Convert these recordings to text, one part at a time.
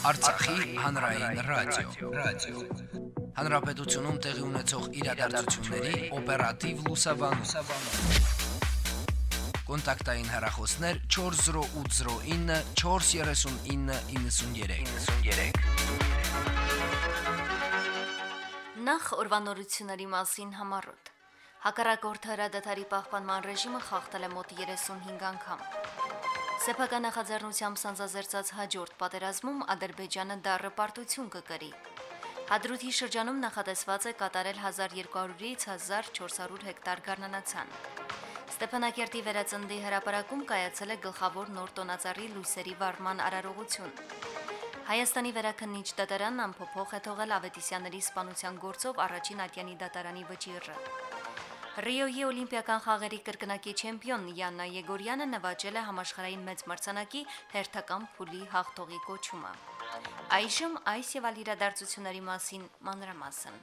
Արցախի հանրային ռադիո, ռադիո։ Հանրապետությունում տեղի ունեցող իրադարձությունների օպերատիվ լուսաբանում։ Կոնտակտային հեռախոսներ 40809 43993։ 93։ Նախ օրվանորությունների մասին համառոտ։ Հակառակորդ հրադադարի պահպանման ռեժիմը խախտել է մոտ 35 անգամ։ Սեփական նախաձեռնությամբ սանձազերծած հաջորդ պատերազմում Ադրբեջանը դառը պարտություն կկրի։ Հադրութի շրջանում նախատեսված է կատարել 1200-ից 1400 հեկտար գառնանացան։ Ստեփանակերտի վերածնդի հրապարակում կայացել է գլխավոր նոր տոնածառի լույսերի վարման արարողություն։ Հայաստանի վերաքննիչ դատարանն ամփոփող է թողել Ավետիսյանների սպանության գործով առաջին ատյանի դատարանի վճիռը։ Ռիոյի Օլիմպիական խաղերի կրկնակի չեմպիոն Յաննա Եգորյանը նվաճել է համաշխարհային մեծ մրցանակի հերթական փուլի հաղթողի կոչումը։ Այժմ այս եւ այլ իրադարձությունների մասին մանրամասն։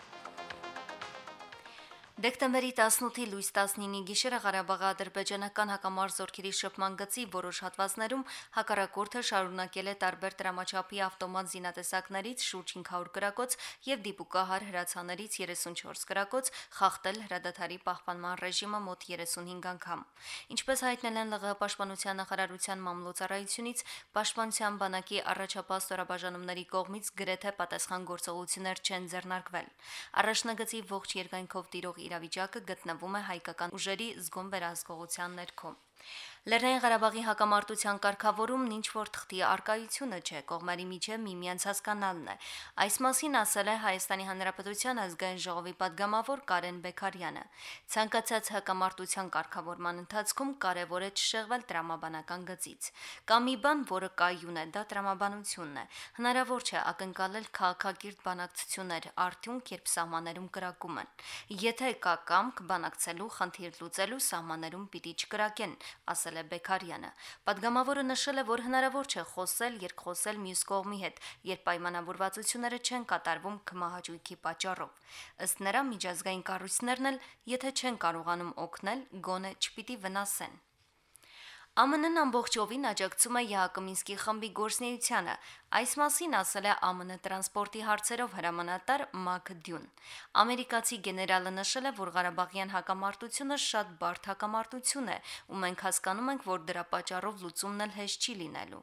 Դեկտեմբերի 18-ի լույս 19-ի գիշերը Ղարաբաղի ադրբեջանական հակամարզորքերի շփման գծի որոշ հատվածներում հակառակորդը շարունակել է տարբեր դրամաչափի ավտոմատ զինատեսակներից շուրջ 500 գրակոց եւ դիպուկահար հրացաներից 34 գրակոց խախտել հրադադարի պահպանման ռեժիմը մոտ 35 անգամ։ Ինչպես հայտնել են ԼՂՀ պաշտպանության նախարարության մամլոցարայությունից, պաշտպանության բանակի առաջապահ ստորաբաժանումների կողմից գրեթե պատասխան գործողություններ չեն ձեռնարկվել։ Առաջնագծի ողջ երկայնքով տիրող իրավիճակը գտնվում է հայկական ուժերի զգոն վերահսկողության ներքո։ Լեռնային Ղարաբաղի հակամարտության կարգավորումն ինչ որ թղթի արկայությունը չէ, կողմերի միջև միմյանց հասկանալն է։ Այս մասին ասել է Հայաստանի Հանրապետության ազգային ժողովի падգամավոր Կարեն Բեկարյանը։ Ցանկացած հակամարտության կարգավորման ընթացքում կարևոր է չշեղվել տրամաբանական գծից։ Կա մի բան, որը կայուն է, դա տրամաբանությունն է։ Հնարավոր չէ ակնկալել քաղաքագիրտ բանակցություններ արդյունք, երբ սահմաններում կրակում են։ Եթե կա կամք բանակցելու խնդիր լուծելու սահմաններում պիտի չկրակեն, ասել է Բեկարյանը։ Պատգամավորը նշել է, որ հնարավոր չէ խոսել, երկխոսել մյուս կողմի հետ, երբ պայմանավորվածությունները չեն կատարվում կմահաճույքի պատճառով։ Ըստ նրա միջազգային կառույցներն էլ, եթե չեն կարողանում օգնել, գոնե չպիտի վնասեն։ ԱՄՆ-ն ամբողջովին աջակցում է Յակոմինսկի խմբի գործնեությանը։ Այս մասին ասել է ԱՄՆ տրանսպորտի հարցերով հրամանատար Մակ Դյուն։ Ամերիկացի գեներալը նշել է, որ Ղարաբաղյան հակամարտությունը շատ բարդ հակամարտություն է, ու մենք հասկանում ենք, որ դրա պատճառով լուծումն էլ հեշտ չի լինելու։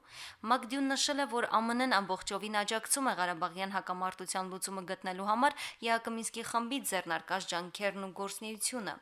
Մակ Դյուն նշել է, որ ԱՄՆ-ն ամբողջովին աջակցում է Ղարաբաղյան հակամարտության լուծումը գտնելու համար Յակոմինսկի խմբի ձեռնարկած ջանքերն ու գործնեությունը։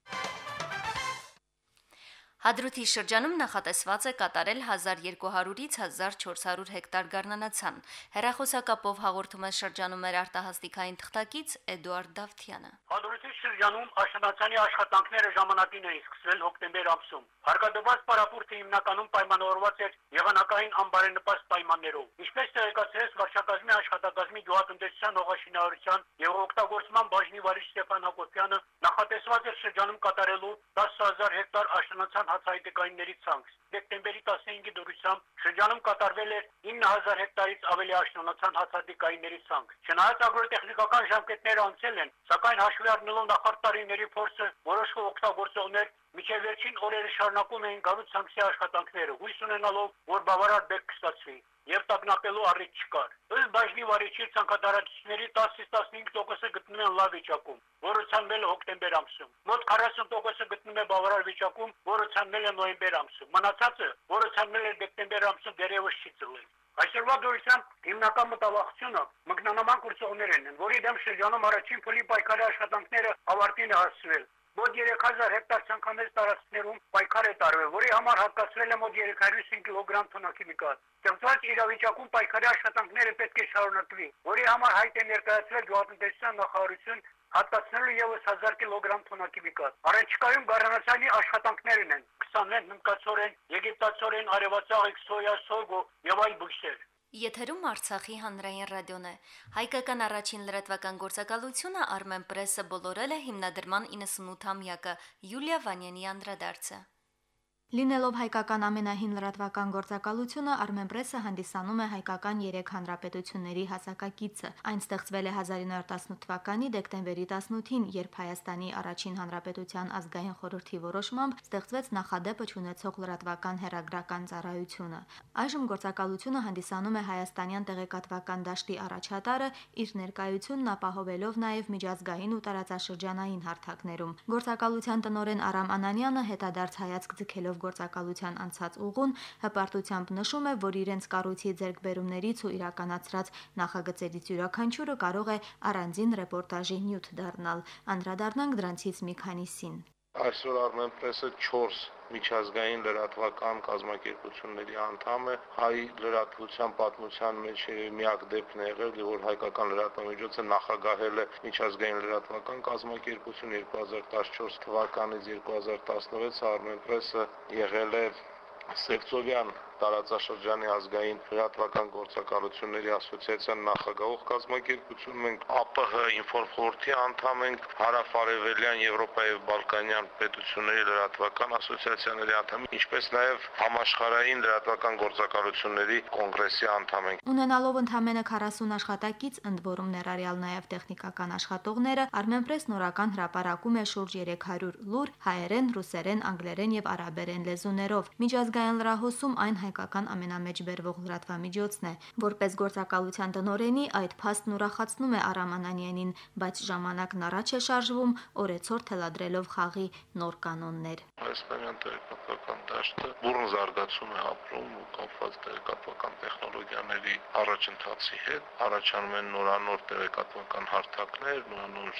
Հադրութի շրջանում նախատեսված է կատարել 1200-ից 1400 հեկտար գառնանացան։ Հերախոսակապով հաղորդում է շրջանում մեր արտահասթիկային թղթակից Էդուարդ Դավթյանը։ Հադրութի շրջանում աշնանացանի աշխատանքները ժամանակին էին սկսվել հոկտեմբեր ամսում։ Հարկադված պարապուրտը հիմնականում պայմանավորված էր եղանակային անբարենպաստ պայմաններով։ Ինչպես տեղեկացրեց վարչակազմի աշխատակազմի գյուղատնտեսության հողաշինարարության եւ օգտագործման բաժնի վարիչ Ստեփան Հակոբյանը, նախատեսված էր շրջանում կատարելու 10000 հեկտար աշնանացան հացահայտեկայինների ցանց։ Դեկտեմբերի 15-ի դուրսությամբ շրջանում կատարվել էր 9000 հեկտարից ավելի աշնանացան հացահայտեկայինների ցանց։ Չնայած ագրոտեխնիկական ժամկետները անցել են, սակայն հաշվի առնելով նախորդ տարիների փորձը, որոշ օգտագործողներ Միջև վերջին օրերը շարունակում էին գալու ցանցի աշխատանքները, հույս ունենալով, որ բավարար բերք կստացվի եւ տագնապելու առիթ չկար։ Ըստ բաժնի վարիչի ցանկատարածությունների 10-ից 15%-ը գտնվում են լավ վիճակում, որը ցանվել է հոկտեմբեր ամսում։ Մոտ 40%-ը գտնվում է բավարար վիճակում, որը ցանվել է նոյեմբեր ամսում։ Մնացածը, որը ցանվել է դեկտեմբեր ամսում, դեռևս չի ծլել։ Այսօրվա դուրսությամբ հիմնական մտավախությունը մգնանման կուրսողներն են, որի դեմ շրջանում առաջին փուլի պայքարի աշխատանքները ավարտին հասցվել։ Մոտ 3000 հեկտար ցանկաներ տարածքներում պայքար է տարվել, որի համար հատկացվել է մոտ 350 կիլոգրամ թոնակիմիկատ։ Ստեղծված իրավիճակում պայքարի աշխատանքները պետք է շարունակվի, որի համար հայտ է ներկայացրել գյուղատնտեսության նախարարություն հատկացնելու եւս 1000 կիլոգրամ թոնակիմիկատ։ Առաջիկայում գառնանացանի աշխատանքներն են 20 հնդկացորեն, եգիպտացորեն, արևածաղիկ, սոյա, սոգո եւ այլ բույսեր։ Եթերում Արցախի հանրային ռադիոն է։ Հայկական առաջին լրատվական գործակալությունը Armen Press-ը բոլորել է հիմնադրման 98-ամյակը Յուլիա Վանյանի անդրադարձը։ Լինելով հայկական ամենահին լրատվական գործակալությունը Armenpress-ը հանդիսանում է հայկական 3 հանրապետությունների հասակակիցը։ Այն ստեղծվել է 1918 թվականի դեկտեմբերի 18-ին, երբ Հայաստանի առաջին հանրապետության ազգային խորհրդի որոշմամբ ստեղծվեց նախադեպը ճանաչող լրատվական հերագրական ծառայությունը։ Այժմ գործակալությունը հանդիսանում է հայաստանյան տեղեկատվական դաշտի առաջատարը, իր ներկայությունն ապահովելով նաև միջազգային ու տարածաշրջանային հարթակներում։ Գործակալության տնօրեն Արամ Անանյանը հետադարձ հայացք ձգելով գործակալության անցած ուղուն հպարտությամբ նշում է, որ իրենց կառույցի ձեռքբերումներից ու իրականացրած նախագծերից յուրաքանչյուրը կարող է առանձին ռեպորտաժի նյութ դառնալ։ Անդրադառնանք դրանցից մի քանիսին։ Այսօր Armenpress-ը 4 միջազգային լրատվական կազմակերպությունների անդամ է հայ լրատվության պատմության մեջ միակ դեպքն է եղել որ հայկական լրատվամիջոցը նախագահել է միջազգային լրատվական կազմակերպություն 2014 թվականից 2016 Armenpress-ը եղել է Սևծովյան տարածաշրջանի ազգային լրատվական գործակալությունների ասոցիացիան նախագահող կազմակերպություն մենք ԱՊՀ ինֆորմ խորհրդի անդամ ենք հարավարևելյան Եվրոպայի եւ Բալկանյան պետությունների լրատվական ասոցիացիաների անդամ ինչպես նաեւ համաշխարհային լրատվական գործակալությունների կոնգրեսի անդամ ենք ունենալով ընդամենը 40 աշխատակից ընդ որում ներառյալ նաեւ տեխնիկական աշխատողները Armenpress նորական հրապարակում է շուրջ 300 լուր հայերեն, ռուսերեն, անգլերեն եւ արաբերեն լեզուներով միջազգային լրահոսում այն հայ հայկական ամենամեջ բերվող լրատվամիջոցն է։ Որպես գործակալության տնօրենի այդ փաստն ուրախացնում է Արամ Անանյանին, բայց ժամանակն առաջ է շարժվում, օրեցօր թելադրելով խաղի նոր կանոններ։ Հայաստանյան տեղեկատվական դաշտը բուրըն զարգացում է ապրում ու կապված տեղեկատվական տեխնոլոգիաների առաջընթացի հետ, առաջանում են նորանոր տեղեկատվական հարթակներ, նորանոր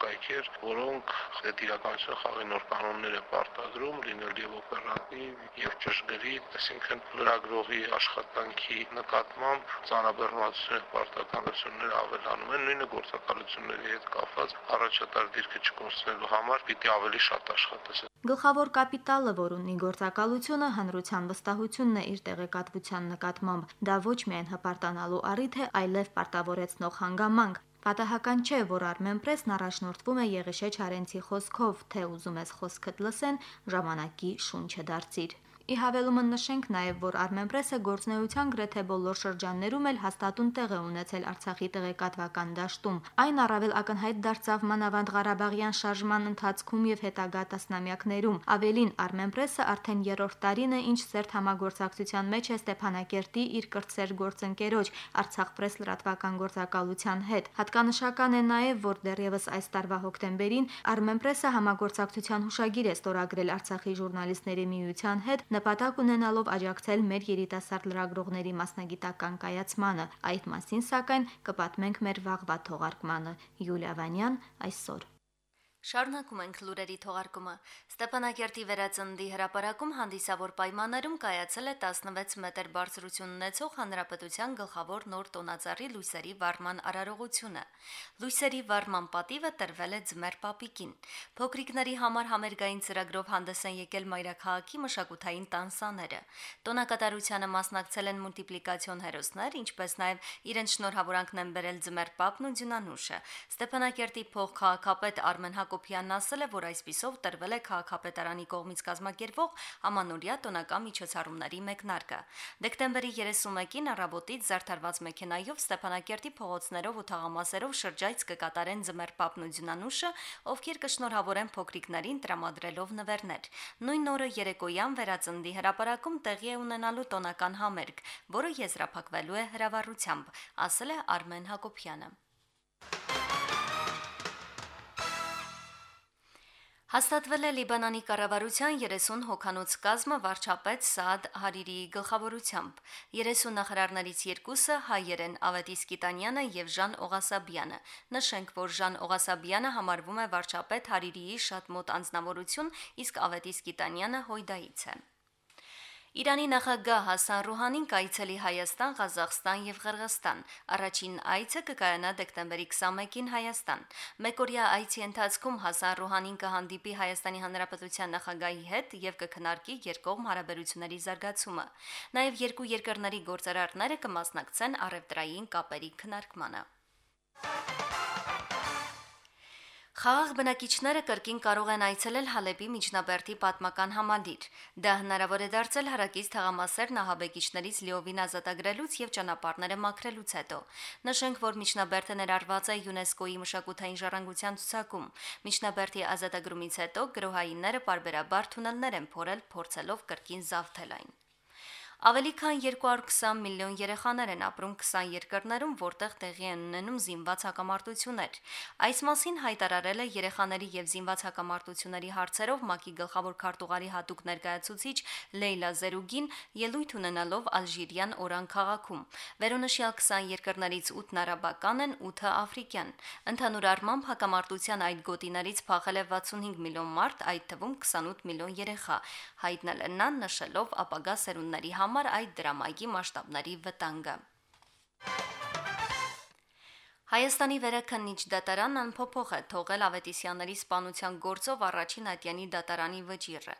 կայքեր, որոնք այդ իրականությունը խաղի նոր կանոններ է պարտադրում, լինել եւ օպերատիվ եւ ճշգրիտ, այսինքն լրագրողի աշխատանքի նկատմամբ ծանրաբեռնվածությունը պարտականությունները ավելանում են նույնը գործակալությունների հետ կապված առաջատար դիրքը չկորցնելու համար պիտի ավելի շատ աշխատես Գլխավոր կապիտալը, որ ունի գործակալությունը, հանրության վստահությունն է իր տեղեկատվության նկատմամբ։ Դա ոչ միայն հպարտանալու առիթ է, այլև պարտավորեցնող հանգամանք։ Պատահական չէ, որ Armenpress-ն առաջնորդվում է Եղիշե Չարենցի խոսքով, թե ուզում ես խոսքդ լսեն, ժամանակի շունչը դարձիր։ Ի հավելումը նշենք նաև, որ Armenpress-ը գործնեության գրեթե բոլոր շրջաններում էլ հաստատուն տեղ է ունեցել Արցախի տեղեկատվական դաշտում։ Այն առավել ակնհայտ դարձավ մանավանդ Ղարաբաղյան շարժման ընթացքում եւ հետագա տասնամյակներում։ Ավելին Armenpress-ը արդեն երրորդ տարին է, ինչ սերտ համագործակցության մեջ է Ստեփանակերտի իր կրտսեր գործընկերոջ Արցախ պրես լրատվական գործակալության հետ։ Հատկանշական է նաև, որ դեռևս այս տարվա հոկտեմբերին Armenpress-ը համագործակցության հուշագիր է ստորագրել Արցախի ժուրնալիստների միության հետ նպատակ ունենալով աջակցել մեր երիտասարդ լրագրողների մասնագիտական կայացմանը։ Այդ մասին սակայն կպատմենք մեր վաղվա թողարկմանը։ Յուլիա Վանյան այսօր Շարունակում ենք լուրերի թողարկումը։ Ստեփանակերտի վերածնդի հրապարակում հանդիսավոր պայմաններում կայացել է 16 մետր բարձրություն ունեցող հանրապետության գլխավոր նոր տոնածառի լույսերի վարման արարողությունը։ Լույսերի վարման պատիվը տրվել է Ձմեր Պապիկին։ Փոքրիկների համար համերգային ծրագրով հանդես են եկել Մայրաքաղաքի մշակութային տանսաները։ Տոնակատարությանը մասնակցել են մուլտիպլիկացիոն հերոսներ, ինչպես նաև իրենց շնորհավորանքն են բերել Ձմեր Պապն ու Ձյունանուշը։ Ստեփանակերտի փոխքաղաքապետ Արմեն Հակոբյանն ասել է, որ այսպիսով տրվել է քաղաքապետարանի կողմից կազմակերպվող ամանորյա տոնական միջոցառումների մեկնարկը։ Դեկտեմբերի 31-ին առավոտից զարդարված մեքենայով Ստեփանակերտի փողոցներով ու թաղամասերով շրջայց կկատարեն Ձմեր Պապնուձյունանուշը, ովքեր կշնորհավորեն փոքրիկներին տրամադրելով նվերներ։ Նույն օրը երեկոյան վերածնդի հրապարակում տեղի է ունենալու տոնական համերգ, որը եզրափակվելու է հրավառությամբ, ասել է Արմեն Հակոբյանը։ Հաստատվել է Լիբանանի կառավարության 30 հոգանոց կազմը վարչապետ Սաադ Հարիրիի գլխավորությամբ։ 30 նախարարներից երկուսը հայեր են Ավետիս Կիտանյանը եւ Ժան Օղասաբյանը։ Նշենք, որ Ժան Օղասաբյանը համարվում է վարչապետ Հարիրիի շատ մոտ անձնավորություն, իսկ Ավետիս Կիտանյանը հույդայից է։ Իրանի նախագահ Հասան Ռուհանին կայցելի Հայաստան, Ղազախստան եւ Ղրղստան։ Առաջին այցը կկայանա դեկտեմբերի 21-ին Հայաստան։ Մեկօրյա այցի ընթացքում Հասան Ռուհանին կհանդիպի Հայաստանի Հանրապետության նախագահի հետ եւ կքննարկի երկկողմ հարաբերությունների զարգացումը։ Նաեւ երկու երկրների գործարարները կմասնակցեն առևտրային կապերի քննարկմանը։ Խաղաղ բնակիչները կրկին կարող են այցելել Հալեպի միջնաբերդի պատմական համալիր։ Դա հնարավոր է դարձել հարակից թղամասեր նահաբեկիչներից լիովին ազատագրելուց եւ ճանապարհները մաքրելուց հետո։ Նշենք, որ միջնաբերդը ներառված է ՅՈՒՆԵՍԿՕ-ի մշակութային ժառանգության ցուցակում։ Միջնաբերդի ազատագրումից հետո գրոհայինները parberabar թունելներ են փորել, փորձելով կրկին զավթել այն։ Ավելի քան 220 միլիոն երեխաներ են ապրում 20 երկրներում, որտեղ տեղի են ունենում զինված հակամարտություններ։ Այս մասին հայտարարել է երեխաների եւ զինված հակամարտությունների հարցերով ՄԱԿ-ի գլխավոր քարտուղարի հատուկ ներկայացուցիչ Լեյլա Զերուգին, ելույթ ունենալով Ալժիրյան Օրան քաղաքում։ Վերոնշյալ 20 երկրներից 8-ն արաբական են, 8-ը աֆրիկյան։ Ընդհանուր առմամբ հակամարտության այդ գոտիներից փախել է 65 միլիոն մարդ, այդ թվում 28 միլիոն երեխա։ Հայտնել են նա նշելով ապագա սերունդների համար համար այդ դրամայի մասշտաբների վտանգը։ Հայաստանի վերաքննիչ դատարանն անփոփոխ է թողել Ավետիսյանների սպանության գործով առաջին ատյանի դատարանի վճիռը։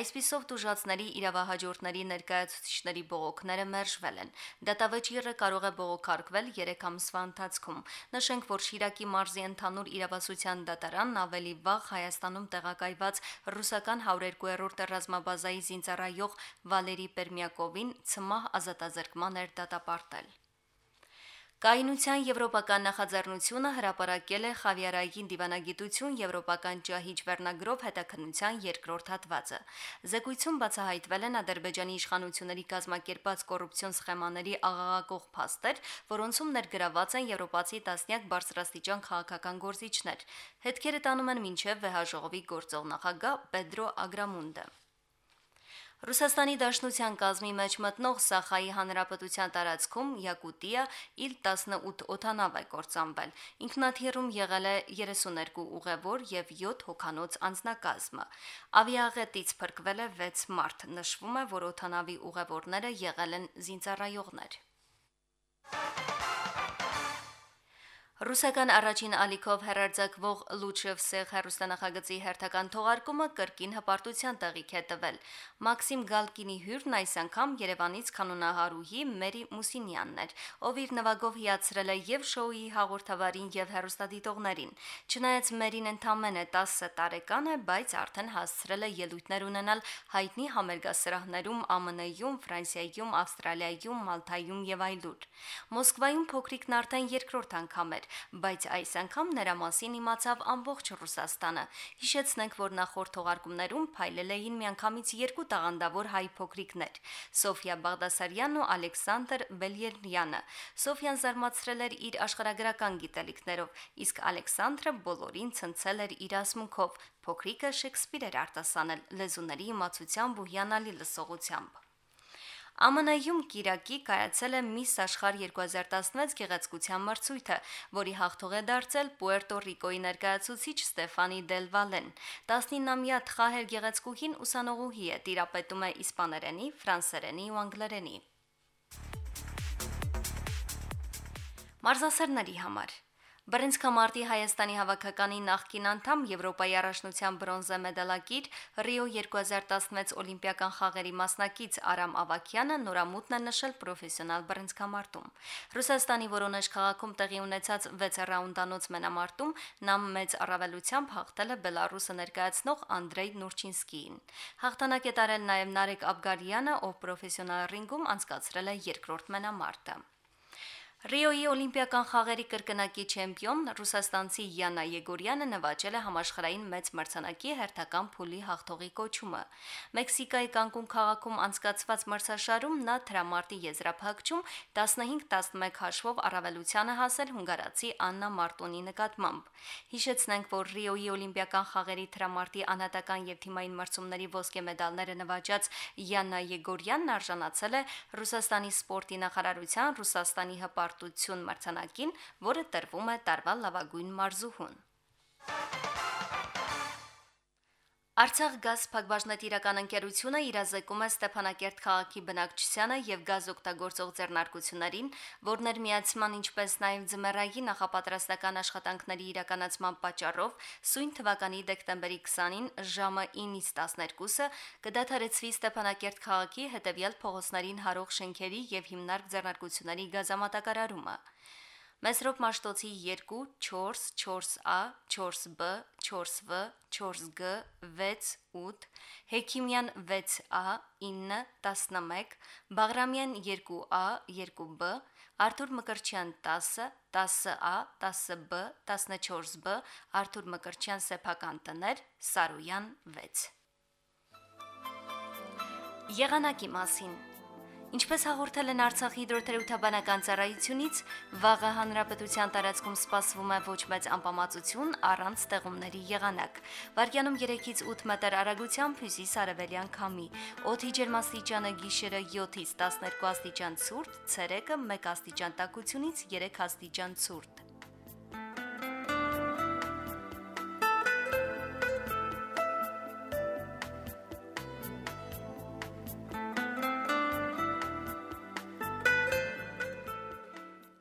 Այսպիսով դժուժացների իրավահաջորդների ներկայացուցիչների բողոքները մերժվել են։ Դատավճիռը կարող է բողոքարկվել 3 ամսվա ընթացքում։ Նշենք, որ Շիրակի մարզի ընդհանուր իրավասության դատարանն ավելի վաղ Հայաստանում տեղակայված ռուսական 102-րդ ռազմաբազայի զինծառայող Վալերի Պերմյակովին ցմահ ազատազրկման էր դատապարտել։ Կայունության եվրոպական նախաձեռնությունը հրապարակել է Խավիարային դիվանագիտություն եվրոպական ճահիճ վերնագրով հետաքննության երկրորդ հատվածը։ Զեկույցում բացահայտվել են Ադրբեջանի իշխանությունների կազմակերպած կոռուպցիոն սխեմաների աղաղակող փաստեր, որոնցում ներգրաված են եվրոպացի տասնյակ բարձրաստիճան քաղաքական գործիչներ։ Հետքերը տանում են մինչև վեհաժողովի գործող նախագահ Պեդրո Ագրամունդը։ Ռուսաստանի Դաշնության կազմի մեջ մտնող Սախայի հանրապետության տարածքում Յակուտիա իլ-18 օթանավ է կործանվել։ Ինքնաթիռում եղել է 32 ուղևոր եւ 7 հոգանոց անձնակազմը։ Ավիաղետից փրկվել է 6 մարդ։ Նշվում է, որ օթանավի ուղևորները եղել են զինծառայողներ։ Ռուսական առաջին ալիքով հերարձակվող Լուչևսեղ հերոստանախագծի հերթական թողարկումը կրկին հպարտության տեղիք է տվել։ Մաքսիմ Գալկինի հյուրն այս անգամ Երևանից կանոնահարուհի Մերի Մուսինյանն էր, ով իր նվագով հիացրել է եւ շոուի հաղորդավարին եւ հերոստադիտողներին։ Չնայած Մերին ընդամենը 10 տարեկան է, բայց արդեն հասցրել է ելույթներ ունենալ հայտնի համերգասրահներում ԱՄՆ-ում, Ֆրանսիայում, Ավստրալիայում, Մալթայում եւ այլուր։ Մոսկվայում փոքրիկն արդեն երկրորդ անգամ էր, բայց այս անգամ նրա մասին իմացավ ամբողջ Ռուսաստանը։ Հիշեցնենք, որ նախորդ թողարկումներում փայլել էին միանգամից երկու տաղանդավոր հայ փոքրիկներ՝ Սոֆիա Բաղդասարյանն ու Ալեքսանդր Բելյերյանը։ Սոֆիան զարմացրել էր իր աշխարհագրական գիտելիքներով, իսկ Ալեքսանդրը բոլորին ցնցել էր իր ասմունքով։ Փոքրիկը Շեքսպիր էր արտասանել լեզուների իմացությամբ ու հիանալի լսողությամբ։ ԱՄՆ-ում Կիրակի կայացել է Miss Աշխարհ 2016 գեղեցկության մրցույթը, որի հաղթող է դարձել Պուերտո Ռիկոյի ներկայացուցիչ Ստեֆանի Դել Վալեն։ 19-ամյա թխահեր գեղեցկուհին ուսանողուհի է, տիրապետում է իսպաներենի, ֆրանսերենի ու անգլերենի։ Մարզասերների համար Բրենցքամարտի Հայաստանի հավաքականի նախկին անդամ Եվրոպայի առաջնության բրոնզե մեդալակիր Ռիո 2016 օլիմպիական խաղերի մասնակից Արամ Ավակյանը նորամուտն է նշել պրոֆեսիոնալ բրենցքամարտում։ Ռուսաստանի Վորոնեժ քաղաքում տեղի ունեցած 6 ռաունդանոց մենամարտում նա մեծ առավելությամբ հաղթել է Բելարուսը ներկայացնող Անդրեյ Նուրչինսկիին։ Հաղթանակ է տարել նաև Նարեկ Աբգարյանը, ով պրոֆեսիոնալ ռինգում անցկացրել է երկրորդ մենամարտը։ Ռիոյի օլիմպիական խաղերի կրկնակի չեմպիոն ռուսաստանցի Յանա Եգորյանը նվաճել է համաշխարհային մեծ մրցանակի հերթական փուլի հաղթողի կոչումը։ Մեքսիկայի Կանկուն քաղաքում անցկացված մրցաշարում նա թրամարտի եզրափակչում 15-11 հաշվով առավելությանը հասել հունգարացի Աննա Մարտոնի նկատմամբ։ Հիշեցնենք, որ Ռիոյի օլիմպիական խաղերի թրամարտի անհատական եւ թիմային մրցումների ոսկե մեդալները նվաճած Յանա Եգորյանն արժանացել է Ռուսաստանի սպորտի նախարարության Ռուսաստանի հպարտ հաղորդություն մրցանակին, որը տրվում է տարվա լավագույն մարզուհուն։ Արցախ գազ փակbaşնետիրական ընկերությունը իրազեկում է Ստեփանակերտ քաղաքի բնակչությանը եւ գազ օգտագործող ձեռնարկություններին, որներ միացման ինչպես նաեւ ձմեռային նախապատրաստական աշխատանքների իրականացման պատճառով սույն թվականի դեկտեմբերի 20-ին ժամը 9-ից 12-ը կդադարեցվի Ստեփանակերտ քաղաքի հետևյալ փողոցներին հարող շենքերի եւ հիմնարկ ձեռնարկությունների գազամատակարարումը։ Մեսրոպ Մաշտոցի 2, 4, 4A, 4B, 4V, 4G, 6, 8, Հեքիմյան 6A, 9, 11, Բաղրամյան 2A, 2B, Արթուր Մկրչյան 10, 10A, 10B, 14B, Արթուր Մկրչյան սեփական տներ, Սարոյան 6։ Եղանակի մասին Ինչպես հաղորդել են Արցախի հիդրոթերապևտաբանական ծառայությունից, վաղը հանրապետության տարածքում սպասվում է ոչ մեծ անպամացություն առանց ստեղումների եղանակ։ Վարկյանում 3-ից 8 մետր արագությամբ հյուսիս-արևելյան քամի։ Օդի ջերմաստիճանը գիշերը 7-ից 12 աստիճան ցուրտ, ցերեկը 1 աստիճան տաքությունից 3 աստիճան ցուրտ։